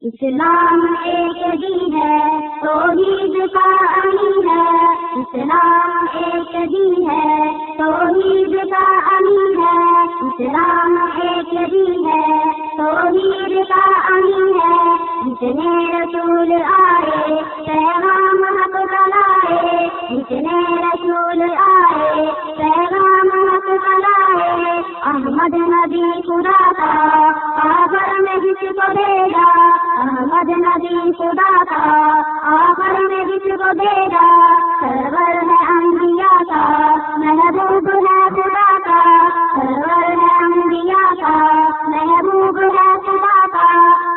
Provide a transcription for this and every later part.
اسلام ایک دن ہے، توحید کا امین ہے۔ اسلام ایک دن ہے، توحید کا امین ہے۔ اسلام ایک دن ہے، توحید کا امین ہے۔ جتنے رسول آئے، پیغام حق لائے جتنے رسول آئے، پیغام حق لائے احمد نبی خدا کا میں دے گا سرور ہے انبیاء کا محبوب ہے خدا کا سرور ہے انبیاء کا محبوب ہے خدا کا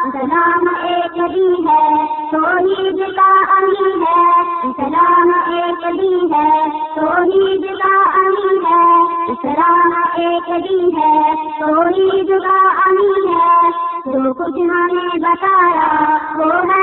اسلام ایک ہی ہے. توحید کا امی ہے. اسلام ایک ہی ہے. توحید کا امی ہے. اسلام ایک ہی ہے. توحید کا امی ہے. جو کچھ ہمیں بتایا وہ ہے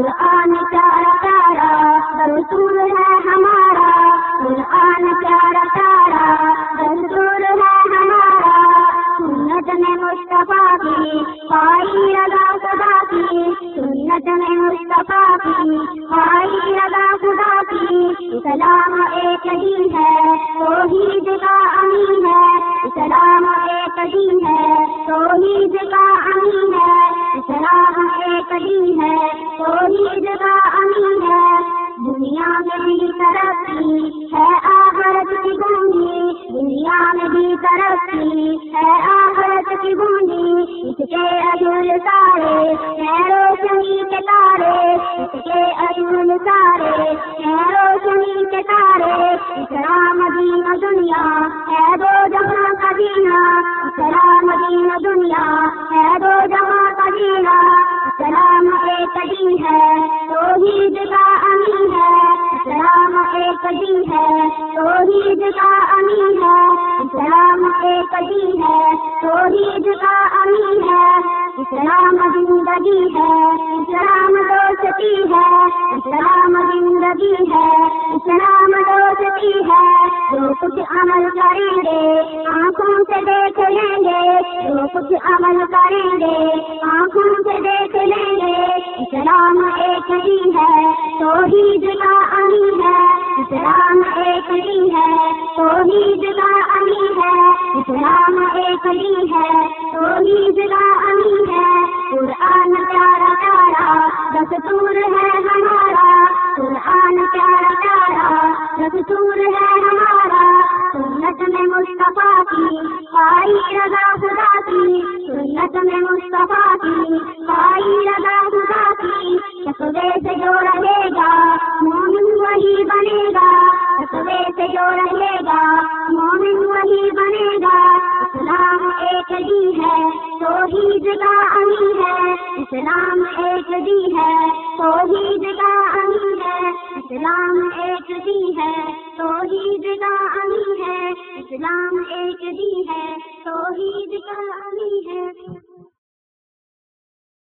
قرآن پیارا پیارا دستور ہے ہمارا۔ قرآن پیارا پیارا دستور ہے ہمارا۔ سنت میں مصطفیٰ کی پائی رضا خدا کی۔ سنت میں مصطفیٰ کی پائی رضا خدا کی۔ سلام ایک ہی ہے، توحید کا امین ہے۔ اسلام ایک دن ہے، توحید کا دنیا ترقی ہے آخرت کی گونگی دنیا میں بھی ترقی ہے آخرت کی گونگی اس کے اجول سارے ہے روشنی کے تارے، اس کے اجول سارے ہے روشنی کے تارے اسلام دین دنیا ہے دو جہاں کا جینا اسلام دین دنیا ہے دو جہاں کا جینا اسلام ایک دن ہے توحید کا امین ہے اسلام ایک ہے، توحید کا امین ہے۔ اسلام ایک دن ہے، توحید کا امین ہے۔ اسلام زندگی ہے، اسلام دوستی ہے۔ اسلام زندگی ہے، اسلام دوستی ہے۔ جو کچھ عمل کریں گے، آنکھوں سے دیکھ لیں گے۔ جو کچھ عمل کریں گے، آنکھوں سے دیکھ لیں گے۔ اسلام ایک ہی ہے، توحید کا امین ہے۔ اسلام ایک ہی ہے، توحید کا امین ہے۔ اسلام ایک ہی ہے، توحید کا امین ہے۔ قرآن پیارا پیارا دستور ہے ہمارا۔ قرآن پیارا پیارا دستور ہے ہمارا۔ سنت میں مصطفیٰ کی پائی رضا خدا کی۔ سنت میں مصطفیٰ کی پائی رضا خدا کی۔ شکوے سے جو توحید کا امی ہے، اسلام ایک دی ہے، توحید کا امی ہے، اسلام ایک دی ہے، توحید کا امی ہے، اسلام ایک دی ہے، توحید کا امی ہے۔